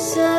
sun.